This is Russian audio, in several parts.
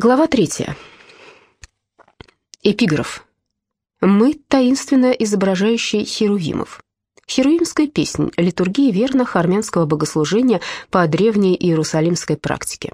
Глава третья. Эпиграф. Мы таинственно изображающие херувимов. Херувимская песнь, литургии верных армянского богослужения по древней иерусалимской практике.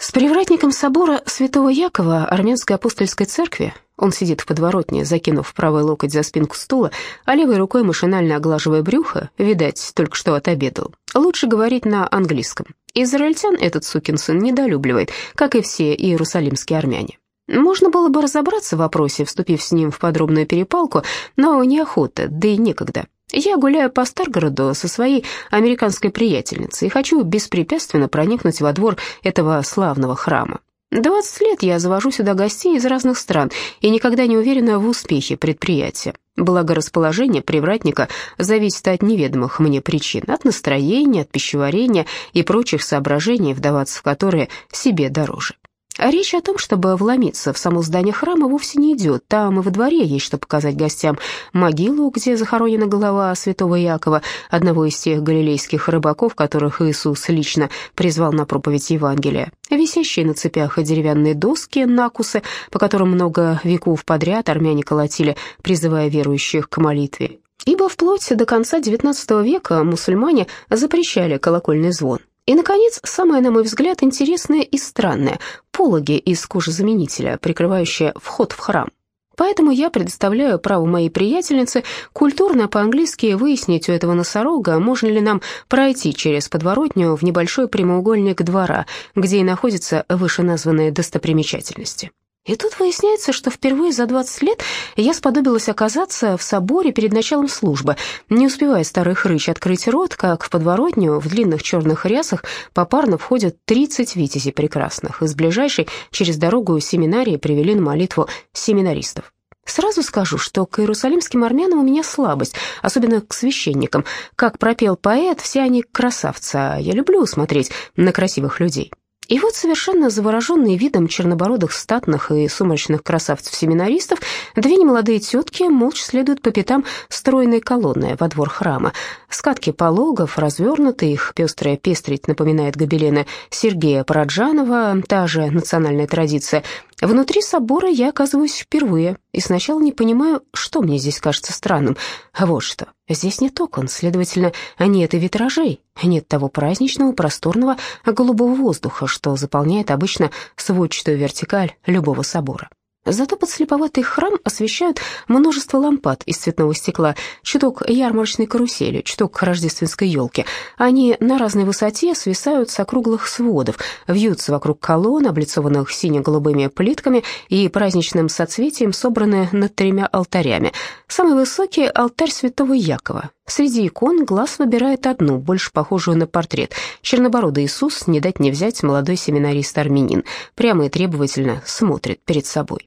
С привратником собора святого Якова Армянской апостольской церкви он сидит в подворотне, закинув правый локоть за спинку стула, а левой рукой машинально оглаживая брюхо, видать, только что отобедал. Лучше говорить на английском. Израильтян этот сукин сын недолюбливает, как и все иерусалимские армяне. Можно было бы разобраться в вопросе, вступив с ним в подробную перепалку, но неохота, да и некогда. Я гуляю по Старгороду со своей американской приятельницей и хочу беспрепятственно проникнуть во двор этого славного храма. Двадцать лет я завожу сюда гостей из разных стран и никогда не уверена в успехе предприятия. Благорасположение привратника зависит от неведомых мне причин, от настроения, от пищеварения и прочих соображений, вдаваться в которые себе дороже. Речь о том, чтобы вломиться в само здание храма, вовсе не идет. Там и во дворе есть что показать гостям. Могилу, где захоронена голова святого Якова, одного из тех галилейских рыбаков, которых Иисус лично призвал на проповедь Евангелия. Висящие на цепях деревянные доски, накусы, по которым много веков подряд армяне колотили, призывая верующих к молитве. Ибо вплоть до конца XIX века мусульмане запрещали колокольный звон. И, наконец, самое, на мой взгляд, интересное и странное – пологи из кожезаменителя, прикрывающие вход в храм. Поэтому я предоставляю право моей приятельнице культурно по-английски выяснить у этого носорога, можно ли нам пройти через подворотню в небольшой прямоугольник двора, где и находятся вышеназванные достопримечательности. И тут выясняется, что впервые за 20 лет я сподобилась оказаться в соборе перед началом службы. Не успевая старый хрыч открыть рот, как в подворотню в длинных черных рясах попарно входят 30 витязей прекрасных. Из ближайшей через дорогу семинарии привели на молитву семинаристов. Сразу скажу, что к иерусалимским армянам у меня слабость, особенно к священникам. Как пропел поэт, все они красавцы, а я люблю смотреть на красивых людей. И вот совершенно завороженные видом чернобородых статных и сумрачных красавцев-семинаристов, две немолодые тетки молча следуют по пятам стройной колонны во двор храма. Скатки пологов развернуты, их пестрая пестрить напоминает гобелены Сергея Параджанова, та же национальная традиция – Внутри собора я оказываюсь впервые, и сначала не понимаю, что мне здесь кажется странным. А вот что, здесь нет окон, следовательно, нет и витражей, нет того праздничного, просторного, голубого воздуха, что заполняет обычно сводчатую вертикаль любого собора. Зато подслеповатый храм освещают множество лампад из цветного стекла, чуток ярмарочной карусели, чуток рождественской елки. Они на разной высоте свисают с округлых сводов, вьются вокруг колонн, облицованных сине-голубыми плитками и праздничным соцветием, собраны над тремя алтарями. Самый высокий — алтарь святого Якова, Среди икон глаз выбирает одну, больше похожую на портрет. Чернобородый Иисус, не дать не взять, молодой семинарист-армянин, прямо и требовательно смотрит перед собой.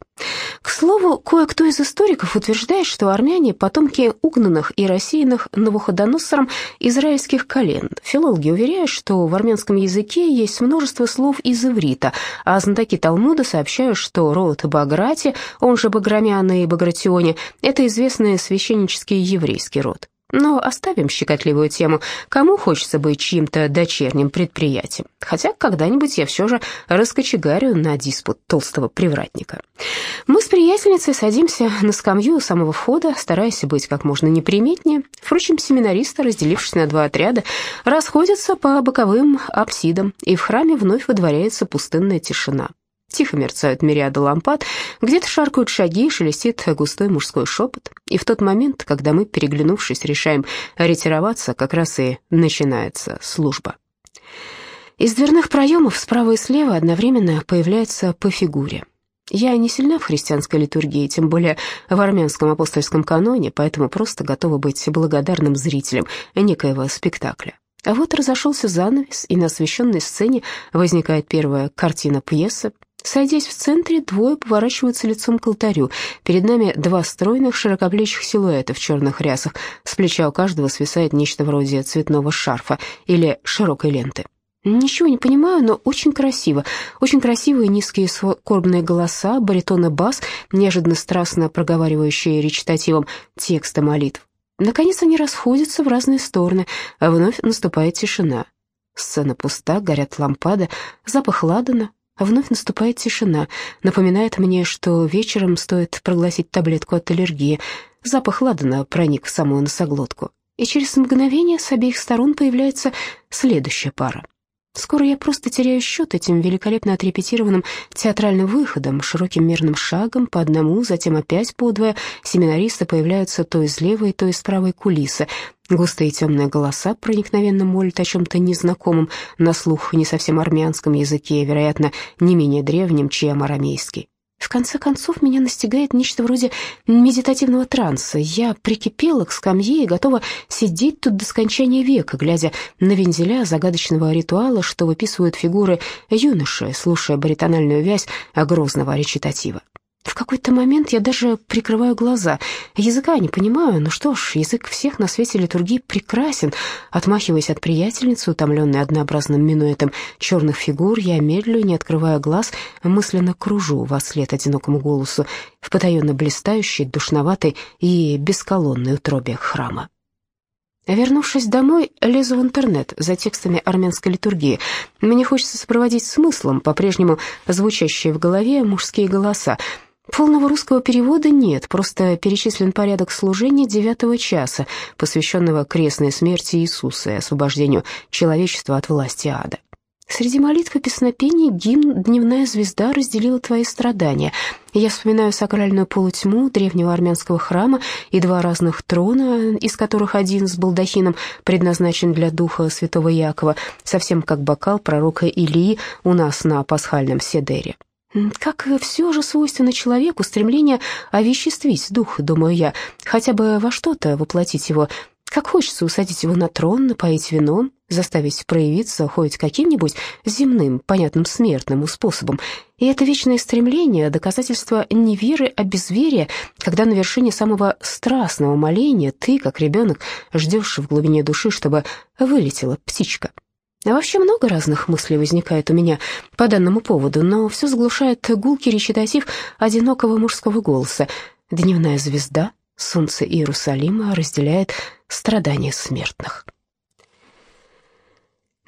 К слову, кое-кто из историков утверждает, что армяне – потомки угнанных и рассеянных Навуходоносором израильских колен. Филологи уверяют, что в армянском языке есть множество слов из иврита, а знатоки Талмуда сообщают, что род Баграти, он же Баграмяна и Багратионе, это известный священнический еврейский род. Но оставим щекотливую тему. Кому хочется быть чьим-то дочерним предприятием? Хотя когда-нибудь я все же раскочегарю на диспут толстого привратника. Мы с приятельницей садимся на скамью у самого входа, стараясь быть как можно неприметнее. Впрочем, семинаристы, разделившись на два отряда, расходятся по боковым апсидам, и в храме вновь выдворяется пустынная тишина. Тихо мерцают мириады лампад, где-то шаркают шаги, шелестит густой мужской шепот. И в тот момент, когда мы, переглянувшись, решаем ретироваться, как раз и начинается служба. Из дверных проемов справа и слева одновременно появляется по фигуре. Я не сильна в христианской литургии, тем более в армянском апостольском каноне, поэтому просто готова быть благодарным зрителем некоего спектакля. А вот разошелся занавес, и на освещенной сцене возникает первая картина пьесы Садясь в центре, двое поворачиваются лицом к алтарю. Перед нами два стройных, широкоплечих силуэта в черных рясах. С плеча у каждого свисает нечто вроде цветного шарфа или широкой ленты. Ничего не понимаю, но очень красиво. Очень красивые низкие скорбные голоса, баритон и бас, неожиданно страстно проговаривающие речитативом текста молитв. Наконец они расходятся в разные стороны, а вновь наступает тишина. Сцена пуста, горят лампады, запах ладана, Вновь наступает тишина, напоминает мне, что вечером стоит проглотить таблетку от аллергии. Запах ладана проник в самую носоглотку, и через мгновение с обеих сторон появляется следующая пара. Скоро я просто теряю счет этим великолепно отрепетированным театральным выходом, широким мерным шагом, по одному, затем опять по двое. Семинаристы появляются то из левой, то из правой кулисы. Густые темные голоса проникновенно молят о чем-то незнакомом, на слух не совсем армянском языке, вероятно, не менее древнем, чем арамейский. В конце концов, меня настигает нечто вроде медитативного транса. Я прикипела к скамье и готова сидеть тут до скончания века, глядя на вензеля загадочного ритуала, что выписывают фигуры юноши, слушая баритональную вязь грозного речитатива. В какой-то момент я даже прикрываю глаза. Языка не понимаю, но что ж, язык всех на свете литургии прекрасен. Отмахиваясь от приятельницы, утомленной однообразным минуэтом черных фигур, я медленно, не открывая глаз, мысленно кружу во след одинокому голосу в потаенно блистающей, душноватой и бесколонной утробе храма. Вернувшись домой, лезу в интернет за текстами армянской литургии. Мне хочется сопроводить смыслом по-прежнему звучащие в голове мужские голоса. Полного русского перевода нет, просто перечислен порядок служения девятого часа, посвященного крестной смерти Иисуса и освобождению человечества от власти ада. Среди молитв и песнопений гимн «Дневная звезда» разделила твои страдания. Я вспоминаю сакральную полутьму древнего армянского храма и два разных трона, из которых один с балдахином предназначен для духа святого Якова, совсем как бокал пророка Илии у нас на пасхальном седере. Как все же свойственно человеку стремление овеществить дух, думаю я, хотя бы во что-то воплотить его. Как хочется усадить его на трон, напоить вином, заставить проявиться хоть каким-нибудь земным, понятным смертным способом. И это вечное стремление – доказательство не веры, а безверия, когда на вершине самого страстного моления ты, как ребенок, ждешь в глубине души, чтобы вылетела птичка. А вообще много разных мыслей возникает у меня по данному поводу, но все заглушает гулкий речитатив одинокого мужского голоса. Дневная звезда, солнце Иерусалима разделяет страдания смертных.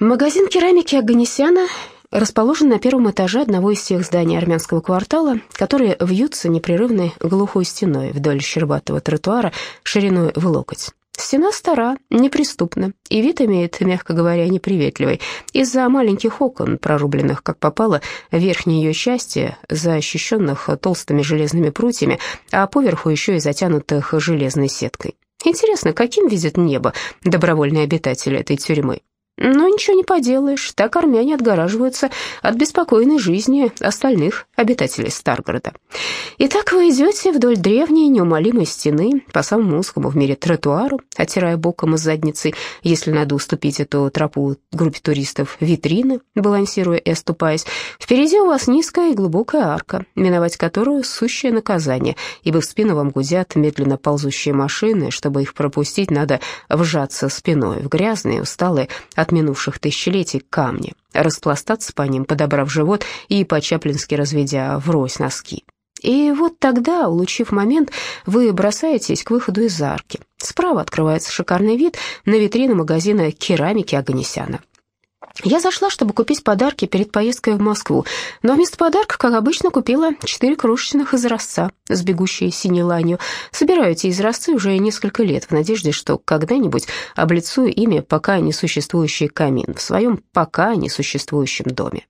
Магазин керамики Аганесяна расположен на первом этаже одного из тех зданий армянского квартала, которые вьются непрерывной глухой стеной вдоль щербатого тротуара шириной в локоть. Стена стара, неприступна, и вид имеет, мягко говоря, неприветливый. Из-за маленьких окон, прорубленных как попало, в верхней ее части, защищенных толстыми железными прутьями, а поверху еще и затянутых железной сеткой. Интересно, каким видят небо добровольные обитатели этой тюрьмы? Но ничего не поделаешь, так армяне отгораживаются от беспокойной жизни остальных обитателей Старгорода. Итак, вы идете вдоль древней неумолимой стены по самому узкому в мире тротуару, оттирая боком и задницей, если надо уступить эту тропу группе туристов, витрины, балансируя и оступаясь. Впереди у вас низкая и глубокая арка, миновать которую сущее наказание, ибо в спину вам гудят медленно ползущие машины, чтобы их пропустить, надо вжаться спиной в грязные, усталые, от минувших тысячелетий камни, распластаться по ним, подобрав живот и по-чаплински разведя врозь носки. И вот тогда, улучив момент, вы бросаетесь к выходу из арки. Справа открывается шикарный вид на витрину магазина керамики Аганесяна. Я зашла, чтобы купить подарки перед поездкой в Москву, но вместо подарка, как обычно, купила четыре крошечных изразца с бегущей синей ланью. Собираю эти изразцы уже несколько лет в надежде, что когда-нибудь облицую ими пока не существующий камин в своем пока не существующем доме.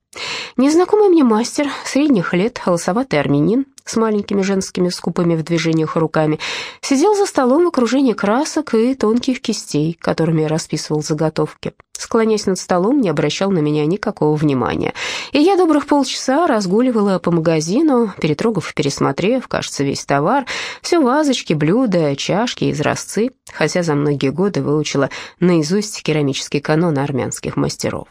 Незнакомый мне мастер, средних лет, лосоватый армянин, с маленькими женскими скупыми в движениях руками, сидел за столом в окружении красок и тонких кистей, которыми расписывал заготовки. Склонясь над столом, не обращал на меня никакого внимания. И я добрых полчаса разгуливала по магазину, перетрогав и пересмотрев, кажется, весь товар, все вазочки, блюда, чашки, изразцы, хотя за многие годы выучила наизусть керамический канон армянских мастеров.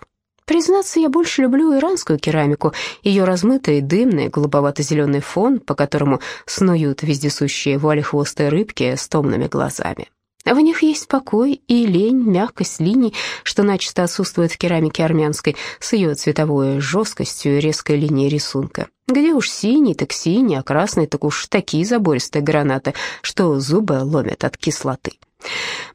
Признаться, я больше люблю иранскую керамику, ее размытый, дымный, голубовато-зеленый фон, по которому снуют вездесущие вуалехвостые рыбки с томными глазами. В них есть покой и лень, мягкость линий, что начисто отсутствует в керамике армянской, с ее цветовой жесткостью и резкой линией рисунка. Где уж синий, так синий, а красный, так уж такие забористые гранаты, что зубы ломят от кислоты.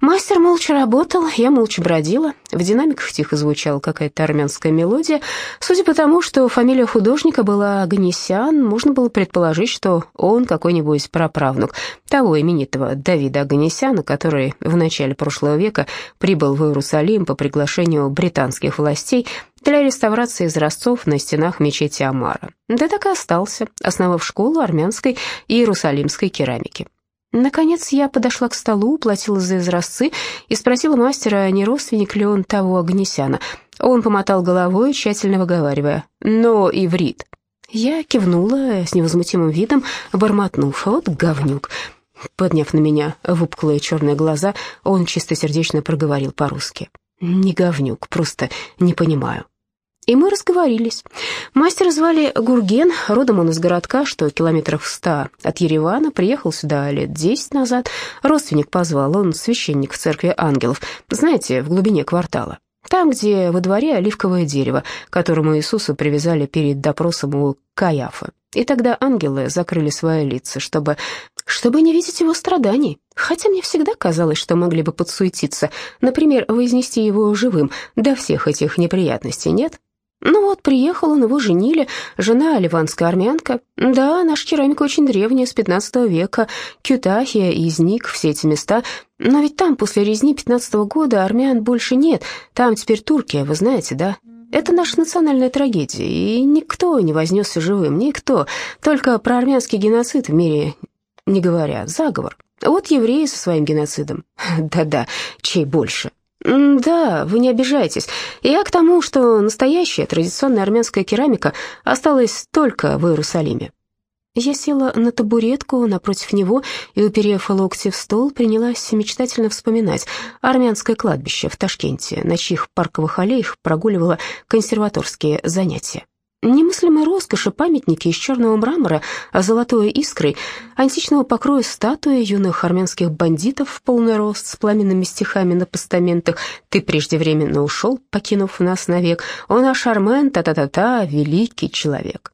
Мастер молча работал, я молча бродила. В динамиках тихо звучала какая-то армянская мелодия. Судя по тому, что фамилия художника была Аганесян, можно было предположить, что он какой-нибудь праправнук того именитого Давида Аганесяна, который в начале прошлого века прибыл в Иерусалим по приглашению британских властей для реставрации изразцов на стенах мечети Амара. Да так и остался, основав школу армянской и иерусалимской керамики. Наконец я подошла к столу, платила за изразцы и спросила мастера, не родственник ли он того Агнесяна. Он помотал головой, тщательно выговаривая «но иврит». Я кивнула с невозмутимым видом, бормотнув «вот говнюк». Подняв на меня выпуклые черные глаза, он чистосердечно проговорил по-русски. «Не говнюк, просто не понимаю». И мы разговорились. Мастера звали Гурген, родом он из городка, что километров в ста от Еревана, приехал сюда лет десять назад. Родственник позвал, он священник в церкви ангелов, знаете, в глубине квартала. Там, где во дворе оливковое дерево, которому Иисуса привязали перед допросом у Каяфа. И тогда ангелы закрыли свои лица, чтобы... чтобы не видеть его страданий. Хотя мне всегда казалось, что могли бы подсуетиться, например, вознести его живым до всех этих неприятностей, нет? Ну вот, приехал он, его женили, жена ливанская армянка. Да, наша керамика очень древняя, с 15 века, Кютахия, Изник, все эти места. Но ведь там после резни 15 года армян больше нет, там теперь Туркия, вы знаете, да? Это наша национальная трагедия, и никто не вознесся живым, никто. Только про армянский геноцид в мире не говорят, заговор. Вот евреи со своим геноцидом. Да-да, чей больше? «Да, вы не обижайтесь. Я к тому, что настоящая традиционная армянская керамика осталась только в Иерусалиме». Я села на табуретку напротив него и, уперев локти в стол, принялась мечтательно вспоминать армянское кладбище в Ташкенте, на чьих парковых аллеях прогуливала консерваторские занятия. Немыслимой роскоши памятники из черного мрамора, а золотой искрой, античного покроя статуи юных армянских бандитов в полный рост с пламенными стихами на постаментах «Ты преждевременно ушел, покинув нас навек», «О наш Армен, та-та-та-та, великий человек».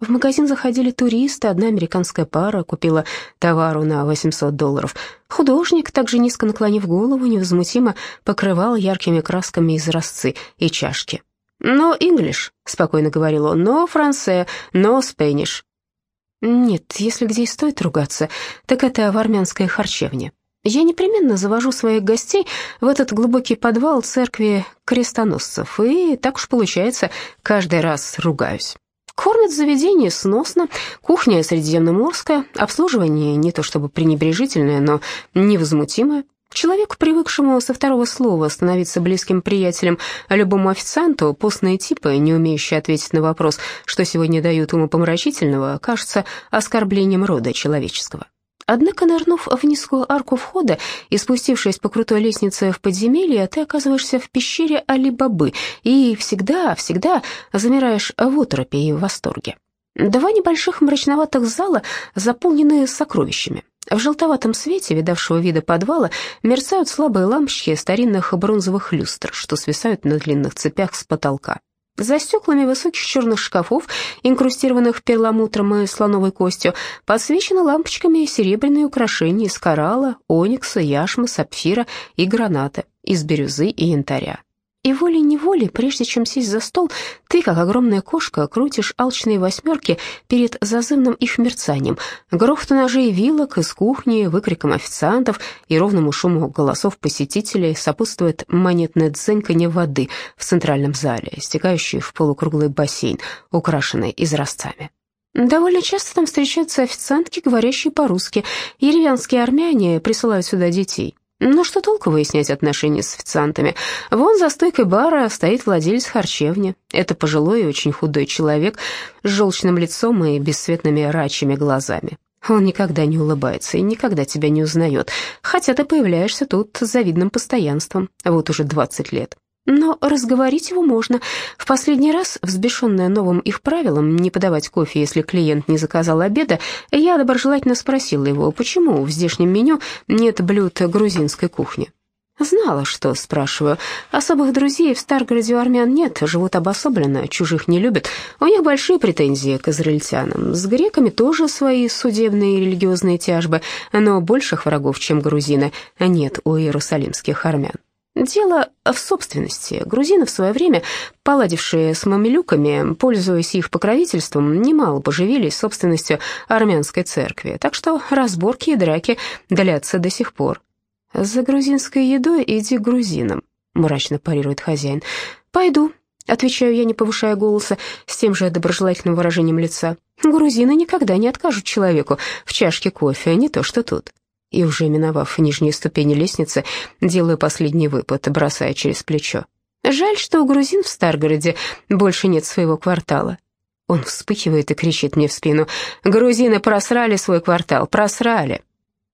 В магазин заходили туристы, одна американская пара купила товару на 800 долларов. Художник, также низко наклонив голову, невозмутимо покрывал яркими красками изразцы и чашки. «Но English», — спокойно говорил он, — «но франце, но Spanish». Нет, если где и стоит ругаться, так это в армянской харчевне. Я непременно завожу своих гостей в этот глубокий подвал церкви крестоносцев, и так уж получается, каждый раз ругаюсь. Кормят заведение сносно, кухня средиземноморская, обслуживание не то чтобы пренебрежительное, но невозмутимое. Человеку, привыкшему со второго слова становиться близким приятелем любому официанту, постные типы, не умеющие ответить на вопрос, что сегодня дают умопомрачительного, кажется оскорблением рода человеческого. Однако, нырнув в низкую арку входа и спустившись по крутой лестнице в подземелье, ты оказываешься в пещере Али-Бабы и всегда, всегда замираешь в оторопе и в восторге. Два небольших мрачноватых зала заполнены сокровищами. В желтоватом свете видавшего вида подвала мерцают слабые лампочки старинных бронзовых люстр, что свисают на длинных цепях с потолка. За стеклами высоких черных шкафов, инкрустированных перламутром и слоновой костью, подсвечены лампочками серебряные украшения из коралла, оникса, яшмы, сапфира и граната, из бирюзы и янтаря. И волей-неволей, прежде чем сесть за стол, ты, как огромная кошка, крутишь алчные восьмерки перед зазывным их мерцанием, грохоту ножей вилок из кухни, выкриком официантов и ровному шуму голосов посетителей сопутствует монетное дзеньканье воды в центральном зале, стекающей в полукруглый бассейн, украшенный изразцами. Довольно часто там встречаются официантки, говорящие по-русски. Еревянские армяне присылают сюда детей. Ну что толку выяснять отношения с официантами? Вон за стойкой бара стоит владелец харчевни. Это пожилой и очень худой человек с желчным лицом и бесцветными рачьими глазами. Он никогда не улыбается и никогда тебя не узнает, хотя ты появляешься тут с завидным постоянством, вот уже 20 лет. Но разговорить его можно. В последний раз, взбешенная новым их правилом не подавать кофе, если клиент не заказал обеда, я доброжелательно спросила его, почему в здешнем меню нет блюд грузинской кухни. Знала, что спрашиваю. Особых друзей в Старгороде у армян нет, живут обособленно, чужих не любят. У них большие претензии к израильтянам. С греками тоже свои судебные и религиозные тяжбы, но больших врагов, чем грузины, нет у иерусалимских армян. Дело в собственности. Грузины в свое время, поладившие с мамилюками, пользуясь их покровительством, немало поживились собственностью армянской церкви, так что разборки и драки длятся до сих пор. «За грузинской едой иди к грузинам», — мрачно парирует хозяин. «Пойду», — отвечаю я, не повышая голоса, с тем же доброжелательным выражением лица. «Грузины никогда не откажут человеку в чашке кофе, не то что тут». И уже миновав нижние ступени лестницы, делаю последний выпад, бросая через плечо. «Жаль, что у грузин в Старгороде больше нет своего квартала». Он вспыхивает и кричит мне в спину. «Грузины просрали свой квартал, просрали!»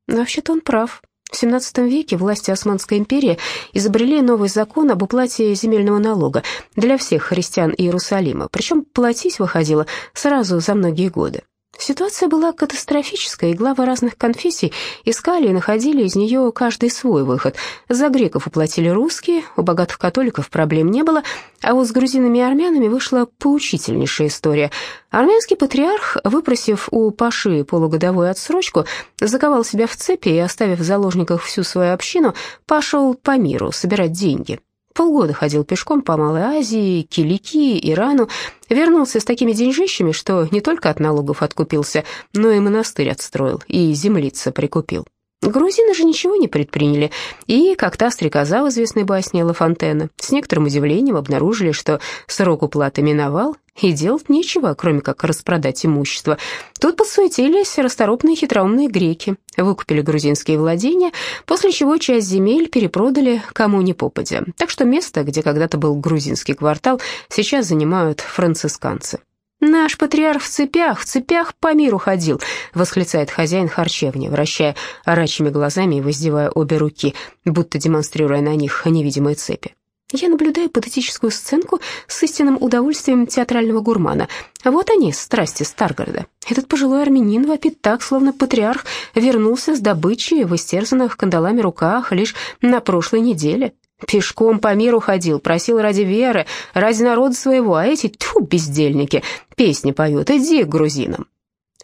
Вообще-то он прав. В XVII веке власти Османской империи изобрели новый закон об уплате земельного налога для всех христиан Иерусалима, причем платить выходило сразу за многие годы. Ситуация была катастрофическая, и главы разных конфессий искали и находили из нее каждый свой выход. За греков уплатили русские, у богатых католиков проблем не было, а вот с грузинами и армянами вышла поучительнейшая история. Армянский патриарх, выпросив у Паши полугодовую отсрочку, заковал себя в цепи и, оставив в заложниках всю свою общину, пошел по миру собирать деньги. Полгода ходил пешком по Малой Азии, Киликии, Ирану, вернулся с такими деньжищами, что не только от налогов откупился, но и монастырь отстроил, и землица прикупил. Грузины же ничего не предприняли, и, как та стрекоза в известной басне Ла Фонтена, с некоторым удивлением обнаружили, что срок уплаты миновал, и делать нечего, кроме как распродать имущество. Тут подсуетились расторопные хитроумные греки, выкупили грузинские владения, после чего часть земель перепродали кому ни попадя. Так что место, где когда-то был грузинский квартал, сейчас занимают францисканцы. «Наш патриарх в цепях, в цепях по миру ходил», — восклицает хозяин харчевни, вращая орачьими глазами и воздевая обе руки, будто демонстрируя на них невидимые цепи. Я наблюдаю патетическую сценку с истинным удовольствием театрального гурмана. Вот они, страсти Старгорода. Этот пожилой армянин вопит так, словно патриарх вернулся с добычей в истерзанных кандалами руках лишь на прошлой неделе. Пешком по миру ходил, просил ради веры, ради народа своего, а эти, тьфу, бездельники, песни поют, иди к грузинам.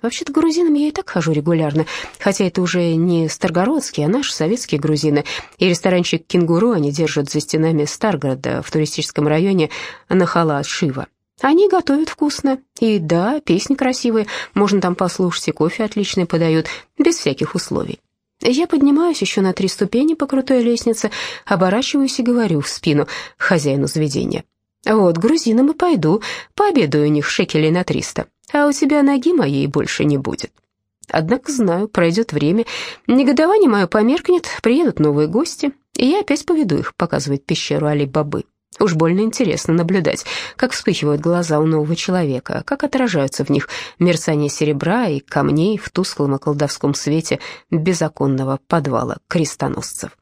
Вообще-то грузинам я и так хожу регулярно, хотя это уже не старгородские, а наши советские грузины. И ресторанчик «Кенгуру» они держат за стенами Старгорода в туристическом районе Нахала Шива. Они готовят вкусно. И да, песни красивые, можно там послушать, и кофе отличный подают, без всяких условий. Я поднимаюсь еще на три ступени по крутой лестнице, оборачиваюсь и говорю в спину хозяину заведения. «Вот, грузинам и пойду, пообедаю у них шекелей на триста, а у тебя ноги моей больше не будет». Однако знаю, пройдет время, негодование мое померкнет, приедут новые гости, и я опять поведу их показывать пещеру Али-Бабы. Уж больно интересно наблюдать, как вспыхивают глаза у нового человека, как отражаются в них мерцание серебра и камней в тусклом и колдовском свете беззаконного подвала крестоносцев.